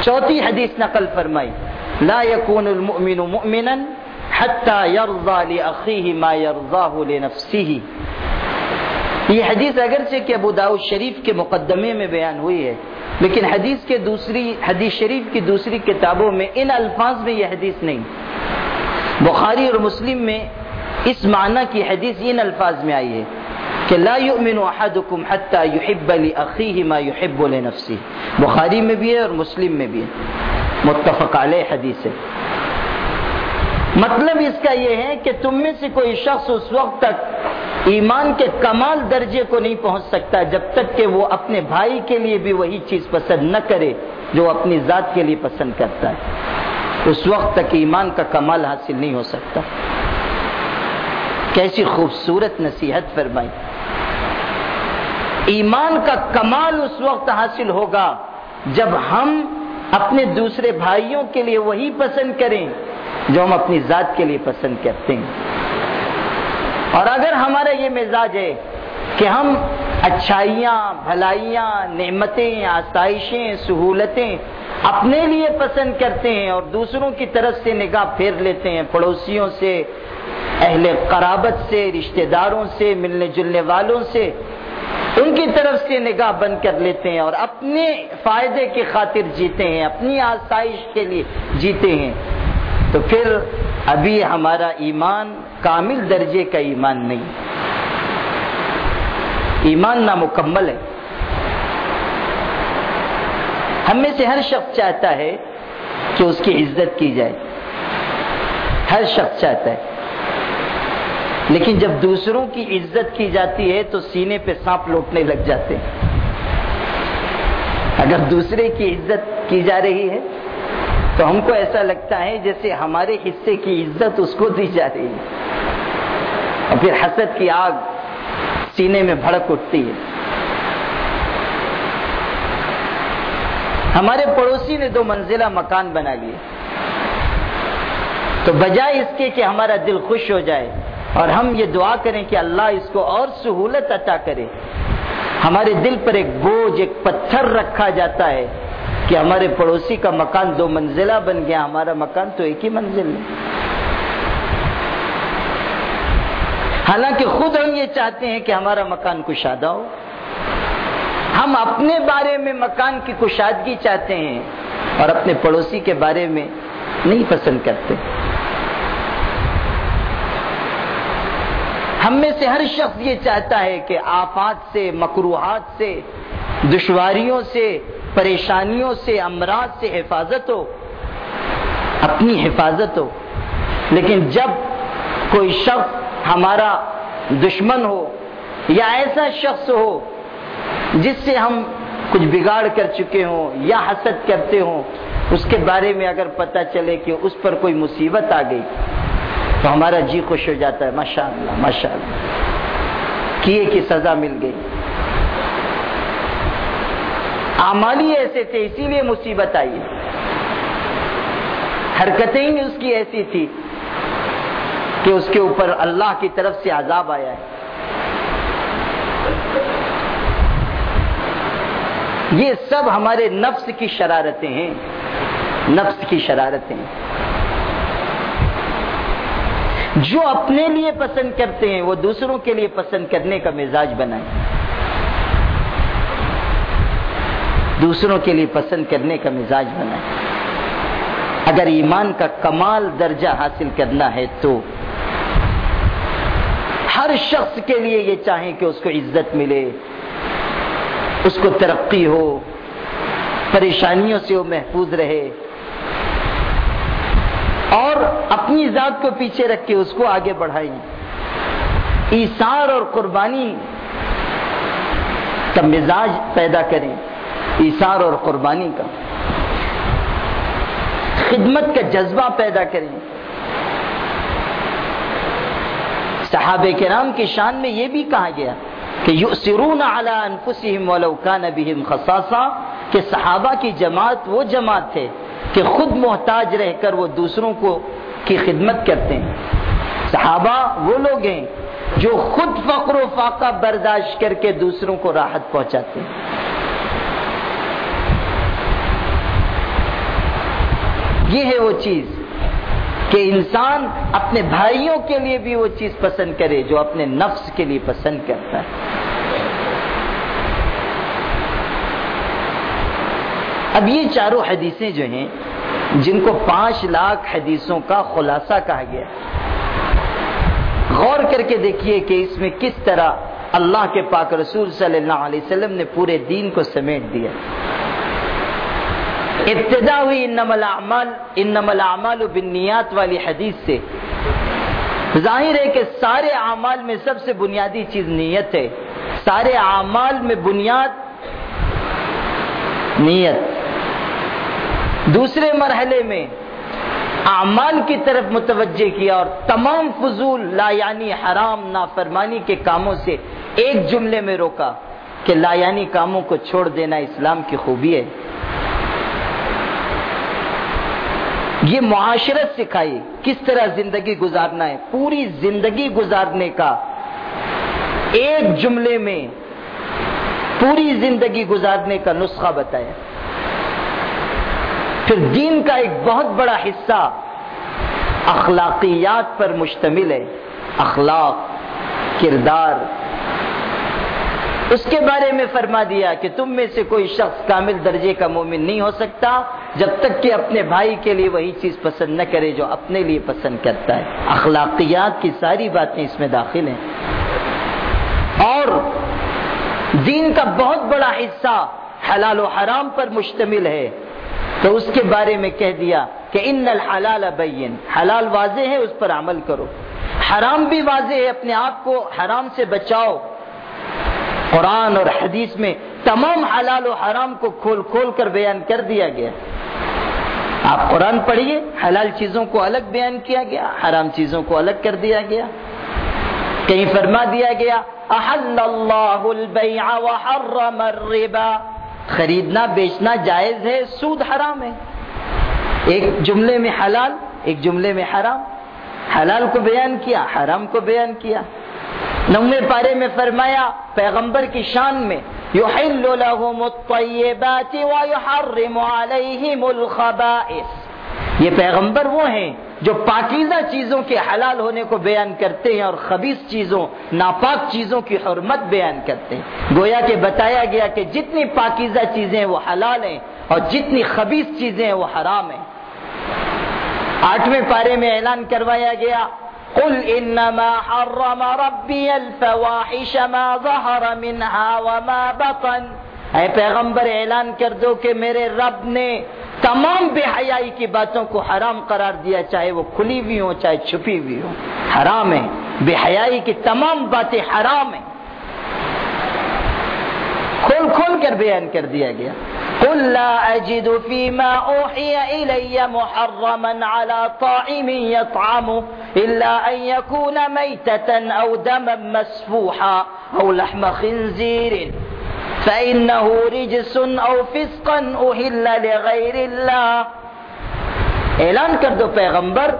چوتھی حدیث نقل فرمائی، لا يكون المؤمن مؤمنا حتى يرضى لاخيه ما يرضاه لنفسه۔ یہ حدیث اگرچہ کہ ابو داؤد شریف کے مقدمے میں بیان ہوئی ہے لیکن حدیث کے دوسری، حدیث شریف کی دوسری کتابوں میں ان الفاظ میں یہ حدیث نہیں۔ بخاری اور مسلم میں اس معنی کی حدیث ان الفاظ میں آئی ہے کہ لا يؤمن احدكم حتى يحب لاخيه ما يحب لنفسه بخاری میں بھی ہے اور مسلم میں بھی ہے۔ متفق علیہ حدیث ہے۔ مطلب اس کا یہ ہے کہ تم میں سے کوئی شخص اس وقت تک ایمان کے کمال درجے کو نہیں پہنچ سکتا جب تک کہ وہ اپنے بھائی کے لیے بھی وہی چیز پسند نہ کرے جو اپنی ذات کے لیے پسند کرتا ہے۔ اس وقت تک ایمان کا کمال حاصل نہیں ہو سکتا۔ کیسی خوبصورت نصیحت فرمائی۔ ایمان کا کمال اس وقت حاصل ہوگا جب ہم اپنے دوسرے بھائیوں کے لیے وہی پسند کریں۔ جو ہم اپنی ذات کے لیے پسند کرتے ہیں۔ اور اگر ہمارا یہ مزاج ہے کہ ہم اچھائیاں، بھلائیاں، نعمتیں، آسائشیں، سہولتیں اپنے لیے پسند کرتے ہیں اور دوسروں کی طرف سے نگاہ پھیر لیتے ہیں، پڑوسیوں سے، اہل قرابت سے، رشتہ داروں سے، ملنے جلنے والوں سے، ان کی طرف سے نگاہ بند کر لیتے ہیں اور اپنے فائدے کی خاطر جیتے ہیں، اپنی آسائش کے لیے جیتے ہیں۔ تو پھر ابھی ہمارا ایمان کامل درجے کا ایمان نہیں۔ ایمان نامکمل ہے۔ ہم میں سے ہر شخص چاہتا ہے کہ اس کی عزت کی جائے۔ ہر شخص چاہتا ہے۔ لیکن جب دوسروں کی عزت کی جاتی ہے تو سینے پہ سانپ لوٹنے لگ جاتے ہیں۔ اگر دوسرے کی عزت کی جا رہی ہے تو ہم کو ایسا لگتا ہے جیسے ہمارے حصے کی عزت اس کو دی جا رہی ہے۔ اور پھر حسد کی آگ سینے میں بھڑک اٹھتی ہے۔ ہمارے پڑوسی نے دو منزلہ مکان بنا لیے۔ تو بجائے اس کے کہ ہمارا دل خوش ہو جائے اور ہم یہ دعا کریں کہ اللہ اس کو اور سہولت عطا کرے۔ ہمارے دل پر ایک بوجھ، ایک پتھر رکھا جاتا ہے۔ کہ ہمارے پڑوسی کا مکان دو منزلہ بن گیا، ہمارا مکان تو ایک ہی منزل ہے۔ حالانکہ خود ہم یہ چاہتے ہیں کہ ہمارا مکان کشادہ ہو۔ ہم اپنے بارے میں مکان کی کشادگی چاہتے ہیں اور اپنے پڑوسی کے بارے میں نہیں پسند کرتے۔ ہم میں سے ہر شخص یہ چاہتا ہے کہ آفات سے مکروحات سے، دشواریوں سے پریشانیوں سے، امراض سے حفاظت ہو اپنی حفاظت ہو لیکن جب کوئی شخص ہمارا دشمن ہو یا ایسا شخص ہو جس سے ہم کچھ بگاڑ کر چکے ہوں یا حسد کرتے ہوں، اس کے بارے میں اگر پتہ چلے کہ اس پر کوئی مصیبت آ گئی، تو ہمارا جی خوش ہو جاتا ہے ماشاء اللہ ماشاء اللہ کیے کی سزا مل گئی۔ آمالی ایسے تھے، اسی لیے مصیبت آئی۔ حرکتیں ہی اس کی ایسی تھی کہ اس کے اوپر اللہ کی طرف سے عذاب آیا ہے۔ یہ سب ہمارے نفس کی شرارتیں ہیں۔ نفس کی شرارتیں۔ جو اپنے لیے پسند کرتے ہیں، وہ دوسروں کے لیے پسند کرنے کا مزاج بنائیں۔ دوسروں کے لیے پسند کرنے کا مزاج بنائیں اگر ایمان کا کمال درجہ حاصل کرنا ہے تو ہر شخص کے لیے یہ چاہیں کہ اس کو عزت ملے، اس کو ترقی ہو، پریشانیوں سے وہ محفوظ رہے اور اپنی ذات کو پیچھے رکھ کے اس کو آگے بڑھائیں۔ ایسار اور قربانی کا مزاج پیدا کریں۔ ایسار اور قربانی کا۔ خدمت کا جذبہ پیدا کریں۔ صحابہ کرام کی شان میں یہ بھی کہا گیا کہ یؤثرون علی انفسهم ولو کان بهم خصاصہ کہ صحابہ کی جماعت وہ جماعت تھے کہ خود محتاج رہ کر وہ دوسروں کو کی خدمت کرتے ہیں۔ صحابہ وہ لوگ ہیں جو خود فقر و فاقہ برداشت کر کے دوسروں کو راحت پہنچاتے ہیں۔ یہ ہے وہ چیز کہ انسان اپنے بھائیوں کے لیے بھی وہ چیز پسند کرے، جو اپنے نفس کے لیے پسند کرتا ہے۔ اب یہ چاروں حدیثیں جو ہیں، جن کو پانچ لاکھ حدیثوں کا خلاصہ کہا گیا غور کر کے دیکھیے کہ اس میں کس طرح اللہ کے پاک رسول صلی اللہ علیہ وسلم نے پورے دین کو سمیٹ دیا۔ ابتدا ہوئی انما الاعمال انما الاعمال بالنیات والی حدیث سے۔ ظاہر ہے کہ سارے اعمال میں سب سے بنیادی چیز نیت ہے۔ سارے اعمال میں بنیاد نیت۔ دوسرے مرحلے میں اعمال کی طرف متوجہ کیا اور تمام فضول لا یعنی حرام نافرمانی کے کاموں سے ایک جملے میں روکا کہ لا یعنی کاموں کو چھوڑ دینا اسلام کی خوبی ہے۔ یہ معاشرت سکھائی۔ کس طرح زندگی گزارنا ہے؟ پوری زندگی گزارنے کا۔ ایک جملے میں پوری زندگی گزارنے کا نسخہ بتایا۔ پھر دین کا ایک بہت بڑا حصہ اخلاقیات پر مشتمل ہے۔ اخلاق، کردار اس کے بارے میں فرما دیا کہ تم میں سے کوئی شخص کامل درجے کا مومن نہیں ہو سکتا جب تک کہ اپنے بھائی کے لیے وہی چیز پسند نہ کرے جو اپنے لیے پسند کرتا ہے۔ اخلاقیات کی ساری باتیں اس میں داخل ہیں۔ اور دین کا بہت بڑا حصہ حلال و حرام پر مشتمل ہے۔ تو اس کے بارے میں کہہ دیا کہ ان الحلال بین، حلال واضح ہے، اس پر عمل کرو۔ حرام بھی واضح ہے، اپنے آپ کو حرام سے بچاؤ۔ قرآن اور حدیث میں تمام حلال و حرام کو کھول کھول کر بیان کر دیا گیا۔ آپ قرآن پڑھیے، حلال چیزوں کو الگ بیان کیا گیا، حرام چیزوں کو الگ کر دیا گیا۔ کہیں فرما دیا گیا، احل اللہ البیع وحرم الربا۔ خریدنا، بیچنا جائز ہے، سود حرام ہے۔ ایک جملے میں حلال، ایک جملے میں حرام۔ حلال کو بیان کیا، حرام کو بیان کیا۔ نوے پارے میں فرمایا، پیغمبر کی شان میں يحل لهم الطيبات ويحرم عليهم الخبائث۔ یہ پیغمبر وہ ہیں جو پاکیزہ چیزوں کے حلال ہونے کو بیان کرتے ہیں اور خبیص چیزوں، ناپاک چیزوں کی حرمت بیان کرتے ہیں۔ گویا کہ بتایا گیا کہ جتنی پاکیزہ چیزیں وہ حلال ہیں اور جتنی خبیص چیزیں وہ حرام ہیں۔ آٹھویں پارے میں اعلان کروایا گیا قل انما حرم ربی الفواحش ما ظهر منها وما بطن۔ اے پیغمبر اعلان کر دو کہ میرے رب نے تمام بے حیائی کی باتوں کو حرام قرار دیا، چاہے وہ کھلی ہوئی ہوں، چاہے چھپی ہوئی ہوں۔ حرام ہے، بے حیائی کی تمام باتیں حرام ہیں۔ کھول کھول کر بیان کر دیا گیا۔ قل لا أجد فيما أوحي إلي محرما على طاعم يطعمه إلا أن يكون ميتة أو دما مسفوحا أو لحم خنزير. فإنه رجس أو فسقا أهل لغير الله. إعلان كردو پیغمبر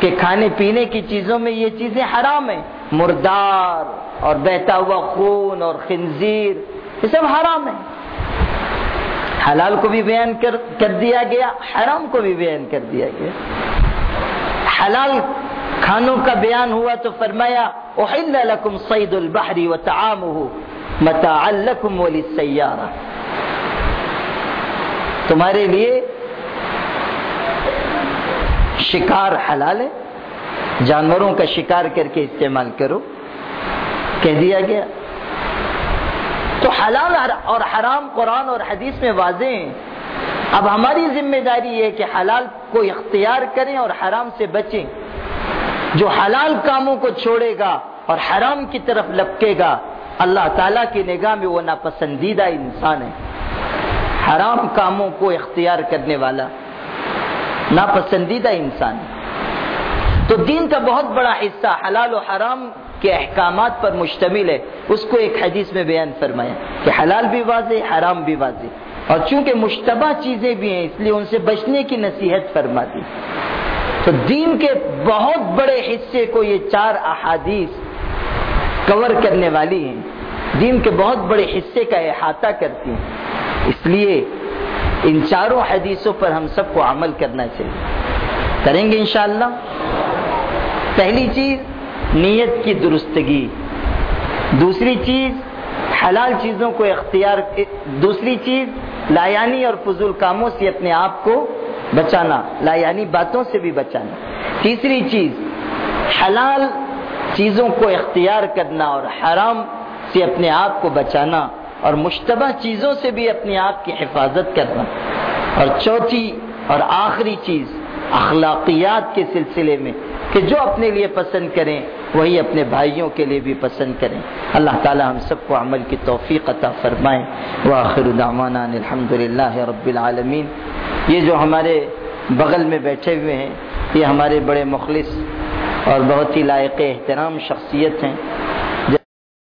کہ کھانے پینے کی چیزوں میں یہ چیزیں حرام ہیں. مردار اور بہتا ہوا خون اور خنزیر یہ سب حرام ہیں. حلال کو بھی بیان کر کر دیا گیا، حرام کو بھی بیان کر دیا گیا۔ حلال کھانوں کا بیان ہوا تو فرمایا، احل لکم صید البحر وطعامه متاع لکم وللسیارہ تمہارے لیے شکار حلال ہے، جانوروں کا شکار کر کے استعمال کرو۔ کہہ دیا گیا۔ تو حلال اور حرام قرآن اور حدیث میں واضح ہیں۔ اب ہماری ذمہ داری ہے کہ حلال کو اختیار کریں اور حرام سے بچیں۔ جو حلال کاموں کو چھوڑے گا اور حرام کی طرف لپکے گا، اللہ تعالیٰ کی نگاہ میں وہ ناپسندیدہ انسان ہے۔ حرام کاموں کو اختیار کرنے والا، ناپسندیدہ انسان ہے۔ تو دین کا بہت بڑا حصہ حلال و حرام کے احکامات پر مشتمل ہے، اس کو ایک حدیث میں بیان فرمایا کہ حلال بھی واضح، حرام بھی واضح۔ اور چونکہ مشتبہ چیزیں بھی ہیں، اس لیے ان سے بچنے کی نصیحت فرما دی تو دین کے بہت بڑے حصے کو یہ چار احادیث کور کرنے والی ہیں۔ دین کے بہت بڑے حصے کا احاطہ کرتی ہیں۔ اس لیے ان چاروں حدیثوں پر ہم سب کو عمل کرنا چاہیے۔ کریں گے انشاءاللہ۔ پہلی چیز نیت کی درستگی۔ دوسری چیز، حلال چیزوں کو اختیار دوسری چیز، لایانی اور فضول کاموں سے اپنے آپ کو بچانا، لایانی باتوں سے بھی بچانا۔ تیسری چیز، حلال چیزوں کو اختیار کرنا اور حرام سے اپنے آپ کو بچانا اور مشتبہ چیزوں سے بھی اپنے آپ کی حفاظت کرنا۔ اور چوتھی اور آخری چیز، اخلاقیات کے سلسلے میں کہ جو اپنے لیے پسند کریں، وہی اپنے بھائیوں کے لیے بھی پسند کریں۔ اللہ تعالی ہم سب کو عمل کی توفیق عطا فرمائیں وآخر دعوانا الحمد للہ رب العالمین۔ یہ جو ہمارے بغل میں بیٹھے ہوئے ہیں، یہ ہمارے بڑے مخلص اور بہت ہی لائق احترام شخصیت ہیں۔